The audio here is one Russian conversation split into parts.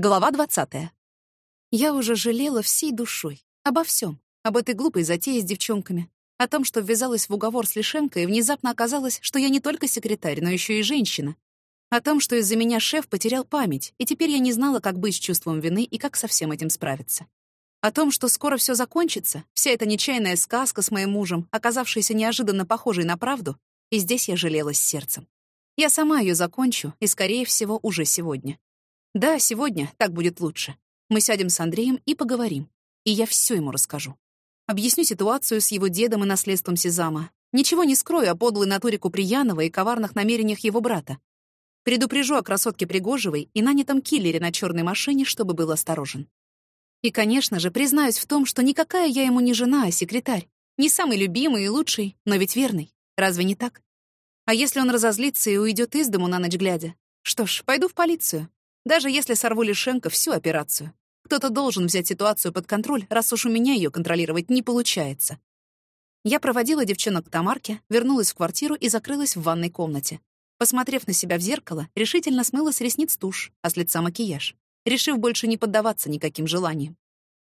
Глава 20. Я уже жалела всей душой. Обо всем. Об этой глупой затее с девчонками. О том, что ввязалась в уговор с Лишенко, и внезапно оказалось, что я не только секретарь, но еще и женщина. О том, что из-за меня шеф потерял память, и теперь я не знала, как быть с чувством вины и как со всем этим справиться. О том, что скоро все закончится, вся эта нечаянная сказка с моим мужем, оказавшаяся неожиданно похожей на правду, и здесь я жалела с сердцем. Я сама ее закончу, и, скорее всего, уже сегодня. Да, сегодня так будет лучше. Мы сядем с Андреем и поговорим. И я все ему расскажу. Объясню ситуацию с его дедом и наследством Сезама. Ничего не скрою о подлой натуре Куприянова и коварных намерениях его брата. Предупрежу о красотке Пригожевой и нанятом киллере на черной машине, чтобы был осторожен. И, конечно же, признаюсь в том, что никакая я ему не жена, а секретарь. Не самый любимый и лучший, но ведь верный. Разве не так? А если он разозлится и уйдет из дому на ночь глядя? Что ж, пойду в полицию. Даже если сорву Лишенко всю операцию. Кто-то должен взять ситуацию под контроль, раз уж у меня ее контролировать не получается. Я проводила девчонок к Тамарке, вернулась в квартиру и закрылась в ванной комнате. Посмотрев на себя в зеркало, решительно смыла с ресниц тушь, а с лица макияж, решив больше не поддаваться никаким желаниям.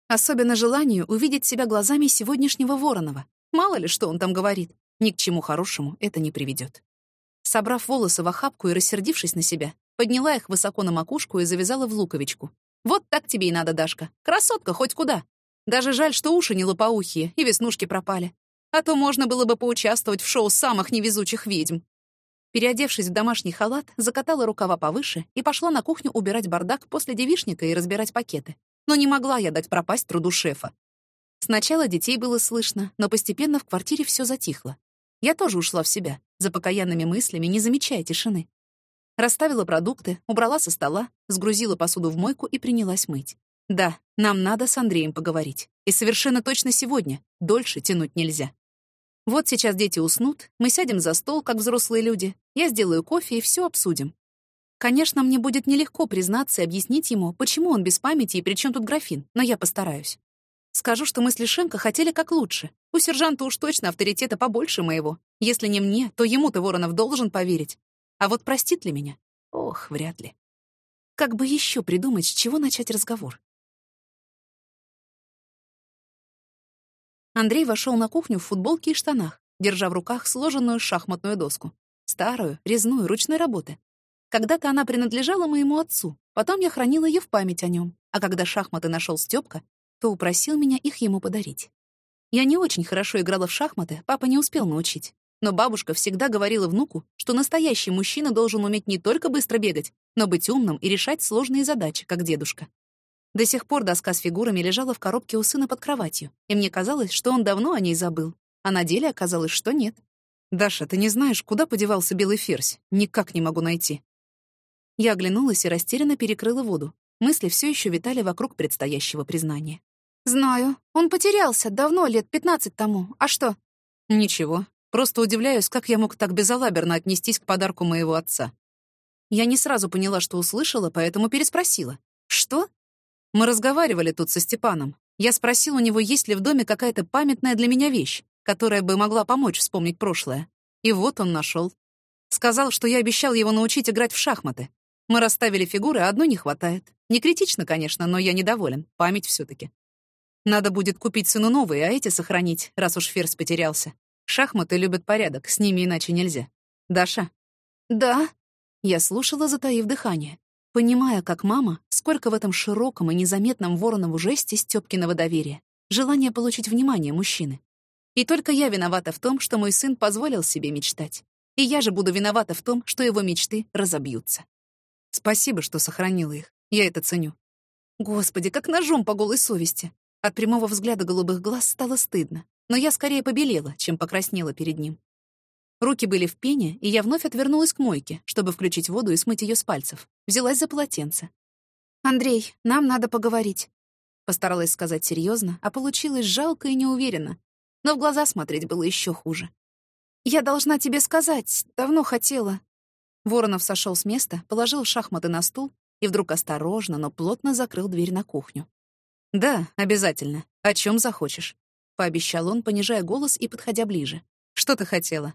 Особенно желанию увидеть себя глазами сегодняшнего Воронова. Мало ли, что он там говорит. Ни к чему хорошему это не приведет. Собрав волосы в охапку и рассердившись на себя, Подняла их высоко на макушку и завязала в луковичку. «Вот так тебе и надо, Дашка. Красотка хоть куда. Даже жаль, что уши не лопоухие и веснушки пропали. А то можно было бы поучаствовать в шоу самых невезучих ведьм». Переодевшись в домашний халат, закатала рукава повыше и пошла на кухню убирать бардак после девишника и разбирать пакеты. Но не могла я дать пропасть труду шефа. Сначала детей было слышно, но постепенно в квартире все затихло. Я тоже ушла в себя, за покаянными мыслями, не замечая тишины. Расставила продукты, убрала со стола, сгрузила посуду в мойку и принялась мыть. Да, нам надо с Андреем поговорить. И совершенно точно сегодня. Дольше тянуть нельзя. Вот сейчас дети уснут, мы сядем за стол, как взрослые люди. Я сделаю кофе и все обсудим. Конечно, мне будет нелегко признаться и объяснить ему, почему он без памяти и при чем тут графин, но я постараюсь. Скажу, что мы с Лишенко хотели как лучше. У сержанта уж точно авторитета побольше моего. Если не мне, то ему-то Воронов должен поверить. А вот простит ли меня? Ох, вряд ли. Как бы еще придумать, с чего начать разговор? Андрей вошел на кухню в футболке и штанах, держа в руках сложенную шахматную доску. Старую, резную, ручной работы. Когда-то она принадлежала моему отцу, потом я хранила ее в память о нем, а когда шахматы нашел Степка, то упросил меня их ему подарить. Я не очень хорошо играла в шахматы, папа не успел научить. Но бабушка всегда говорила внуку, что настоящий мужчина должен уметь не только быстро бегать, но быть умным и решать сложные задачи, как дедушка. До сих пор доска с фигурами лежала в коробке у сына под кроватью, и мне казалось, что он давно о ней забыл. А на деле оказалось, что нет. «Даша, ты не знаешь, куда подевался белый ферзь? Никак не могу найти». Я оглянулась и растерянно перекрыла воду. Мысли все еще витали вокруг предстоящего признания. «Знаю. Он потерялся давно, лет пятнадцать тому. А что?» «Ничего. Просто удивляюсь, как я мог так безалаберно отнестись к подарку моего отца. Я не сразу поняла, что услышала, поэтому переспросила. «Что?» Мы разговаривали тут со Степаном. Я спросил у него, есть ли в доме какая-то памятная для меня вещь, которая бы могла помочь вспомнить прошлое. И вот он нашел. Сказал, что я обещал его научить играть в шахматы. Мы расставили фигуры, а одной не хватает. Не критично, конечно, но я недоволен. Память все таки Надо будет купить сыну новые, а эти сохранить, раз уж ферзь потерялся. Шахматы любят порядок, с ними иначе нельзя. Даша? Да. Я слушала, затаив дыхание, понимая, как мама, сколько в этом широком и незаметном Воронову жесте Стёпкиного доверия, желание получить внимание мужчины. И только я виновата в том, что мой сын позволил себе мечтать. И я же буду виновата в том, что его мечты разобьются. Спасибо, что сохранила их. Я это ценю. Господи, как ножом по голой совести. От прямого взгляда голубых глаз стало стыдно но я скорее побелела, чем покраснела перед ним. Руки были в пене, и я вновь отвернулась к мойке, чтобы включить воду и смыть ее с пальцев. Взялась за полотенце. «Андрей, нам надо поговорить», — постаралась сказать серьезно, а получилось жалко и неуверенно. Но в глаза смотреть было еще хуже. «Я должна тебе сказать, давно хотела». Воронов сошел с места, положил шахматы на стул и вдруг осторожно, но плотно закрыл дверь на кухню. «Да, обязательно. О чем захочешь пообещал он, понижая голос и подходя ближе. «Что ты хотела?»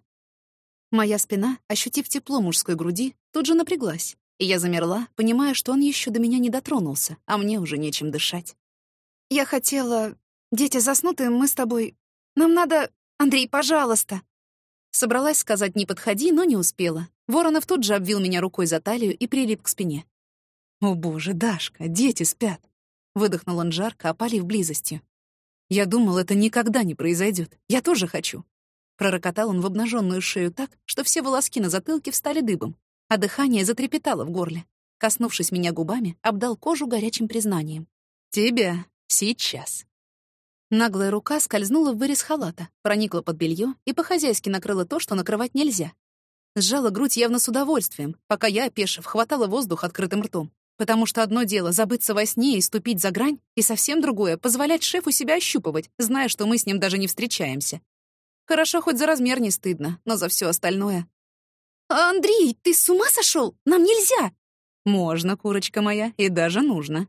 Моя спина, ощутив тепло мужской груди, тут же напряглась, И я замерла, понимая, что он еще до меня не дотронулся, а мне уже нечем дышать. «Я хотела... Дети заснут, и мы с тобой... Нам надо... Андрей, пожалуйста!» Собралась сказать «не подходи», но не успела. Воронов тут же обвил меня рукой за талию и прилип к спине. «О боже, Дашка, дети спят!» Выдохнул он жарко, опалив близостью. «Я думал, это никогда не произойдет. Я тоже хочу». Пророкотал он в обнаженную шею так, что все волоски на затылке встали дыбом, а дыхание затрепетало в горле. Коснувшись меня губами, обдал кожу горячим признанием. «Тебя сейчас». Наглая рука скользнула в вырез халата, проникла под белье и по-хозяйски накрыла то, что накрывать нельзя. Сжала грудь явно с удовольствием, пока я, опешив, хватала воздух открытым ртом. Потому что одно дело — забыться во сне и ступить за грань, и совсем другое — позволять шефу себя ощупывать, зная, что мы с ним даже не встречаемся. Хорошо, хоть за размер не стыдно, но за все остальное. «Андрей, ты с ума сошел? Нам нельзя!» «Можно, курочка моя, и даже нужно».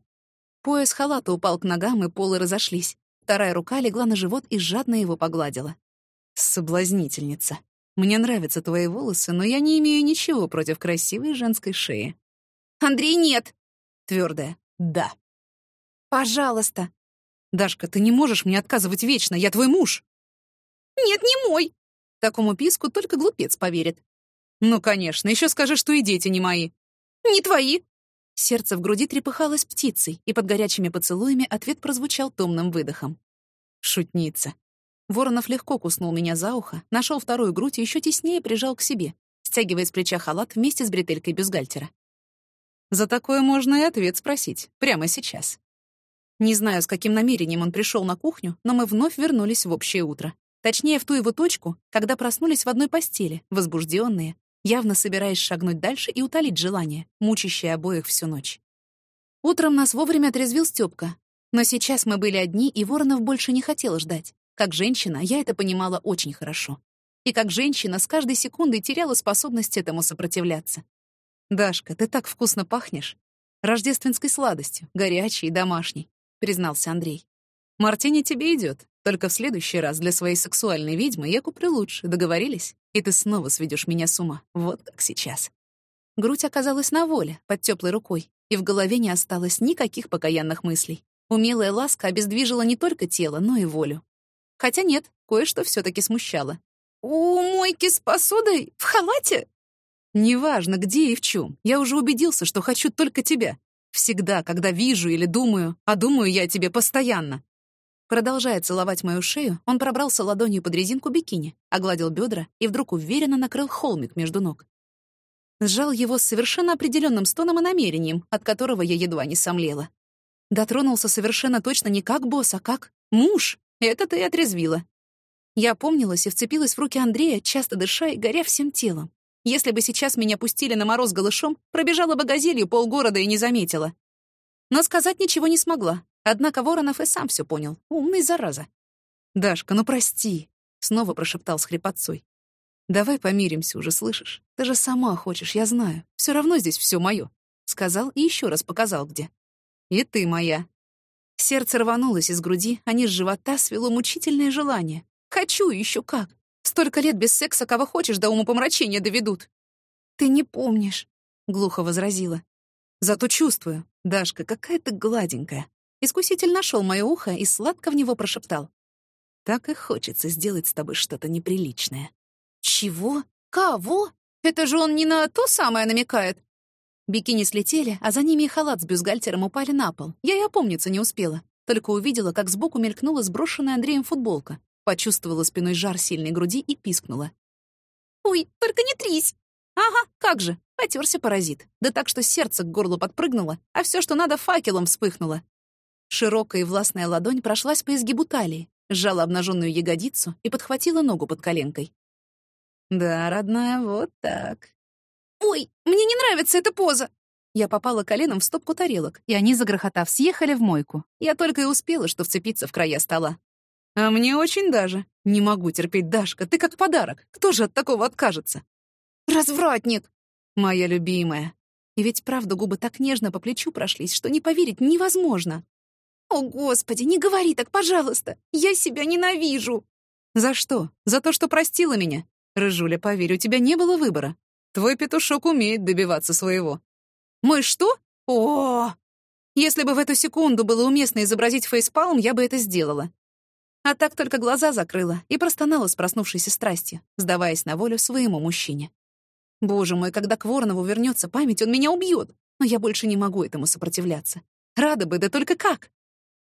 Пояс халата упал к ногам, и полы разошлись. Вторая рука легла на живот и жадно его погладила. «Соблазнительница. Мне нравятся твои волосы, но я не имею ничего против красивой женской шеи». «Андрей, нет!» Твердая. «Да». «Пожалуйста». «Дашка, ты не можешь мне отказывать вечно, я твой муж». «Нет, не мой». Такому писку только глупец поверит. «Ну, конечно, еще скажи, что и дети не мои». «Не твои». Сердце в груди трепыхалось птицей, и под горячими поцелуями ответ прозвучал томным выдохом. Шутница. Воронов легко куснул меня за ухо, нашел вторую грудь и еще теснее прижал к себе, стягивая с плеча халат вместе с бретелькой бюстгальтера. За такое можно и ответ спросить, прямо сейчас. Не знаю, с каким намерением он пришел на кухню, но мы вновь вернулись в общее утро. Точнее, в ту его точку, когда проснулись в одной постели, возбужденные, явно собираясь шагнуть дальше и утолить желание, мучащее обоих всю ночь. Утром нас вовремя отрезвил Стёпка, но сейчас мы были одни, и Воронов больше не хотел ждать. Как женщина, я это понимала очень хорошо. И как женщина с каждой секундой теряла способность этому сопротивляться. «Дашка, ты так вкусно пахнешь. Рождественской сладостью, горячей и домашней», — признался Андрей. «Мартини тебе идет, только в следующий раз для своей сексуальной ведьмы я куплю лучше, договорились? И ты снова сведешь меня с ума, вот как сейчас». Грудь оказалась на воле, под теплой рукой, и в голове не осталось никаких покаянных мыслей. Умелая ласка обездвижила не только тело, но и волю. Хотя нет, кое-что все таки смущало. «У мойки с посудой? В халате?» «Неважно, где и в чем. Я уже убедился, что хочу только тебя. Всегда, когда вижу или думаю, а думаю я о тебе постоянно. Продолжая целовать мою шею, он пробрался ладонью под резинку бикини, огладил бедра и вдруг уверенно накрыл холмик между ног. Сжал его с совершенно определенным стоном и намерением, от которого я едва не сомлела. Дотронулся совершенно точно не как босс, а как муж. Это ты отрезвила. Я опомнилась и вцепилась в руки Андрея, часто дыша и горя всем телом. Если бы сейчас меня пустили на мороз голышом, пробежала бы газелью полгорода и не заметила. Но сказать ничего не смогла, Однако Воронов и сам все понял. Умный, зараза. «Дашка, ну прости», — снова прошептал с хрипотцой. «Давай помиримся уже, слышишь? Ты же сама хочешь, я знаю. Все равно здесь все мое», — сказал и еще раз показал, где. «И ты моя». Сердце рванулось из груди, а низ живота свело мучительное желание. «Хочу еще как! Столько лет без секса, кого хочешь, до умопомрачения доведут!» «Ты не помнишь», — глухо возразила. «Зато чувствую. Дашка, какая ты гладенькая. Искуситель нашел мое ухо и сладко в него прошептал. «Так и хочется сделать с тобой что-то неприличное». «Чего? Кого? Это же он не на то самое намекает?» Бикини слетели, а за ними и халат с бюстгальтером упали на пол. Я и опомниться не успела. Только увидела, как сбоку мелькнула сброшенная Андреем футболка. Почувствовала спиной жар сильной груди и пискнула. «Ой, только не трись!» «Ага, как же!» — потерся паразит. Да так, что сердце к горлу подпрыгнуло, а все, что надо, факелом вспыхнуло. Широкая и властная ладонь прошлась по изгибу талии, сжала обнаженную ягодицу и подхватила ногу под коленкой. «Да, родная, вот так». «Ой, мне не нравится эта поза!» Я попала коленом в стопку тарелок, и они, загрохотав, съехали в мойку. Я только и успела, что вцепиться в края стола. «А мне очень даже. Не могу терпеть, Дашка, ты как подарок. Кто же от такого откажется?» «Развратник!» «Моя любимая». И ведь правда губы так нежно по плечу прошлись, что не поверить невозможно. «О, Господи, не говори так, пожалуйста! Я себя ненавижу!» «За что? За то, что простила меня? Рыжуля, поверь, у тебя не было выбора. Твой петушок умеет добиваться своего». Мой что? О, Если бы в эту секунду было уместно изобразить фейспалм, я бы это сделала. А так только глаза закрыла и простонала с проснувшейся страстью, сдаваясь на волю своему мужчине. Боже мой, когда к Воронову вернется память, он меня убьет, но я больше не могу этому сопротивляться. Рада бы, да только как?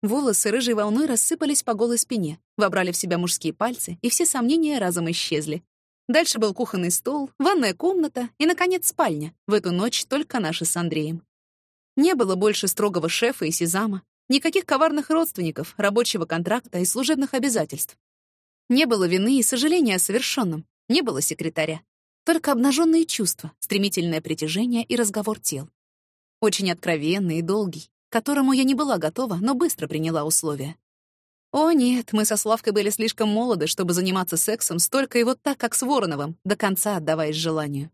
Волосы рыжей волной рассыпались по голой спине, вобрали в себя мужские пальцы, и все сомнения разом исчезли. Дальше был кухонный стол, ванная комната и, наконец, спальня. В эту ночь только наши с Андреем. Не было больше строгого шефа и сезама, Никаких коварных родственников, рабочего контракта и служебных обязательств. Не было вины и сожаления о совершенном. Не было секретаря. Только обнаженные чувства, стремительное притяжение и разговор тел. Очень откровенный и долгий, к которому я не была готова, но быстро приняла условия. О нет, мы со Славкой были слишком молоды, чтобы заниматься сексом столько и вот так, как с Вороновым, до конца отдаваясь желанию.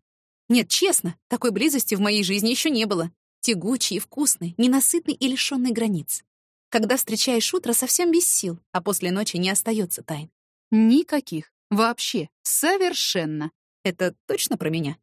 Нет, честно, такой близости в моей жизни еще не было тягучий и вкусный, ненасытный и лишённый границ. Когда встречаешь утро, совсем без сил, а после ночи не остается тайн. Никаких. Вообще. Совершенно. Это точно про меня?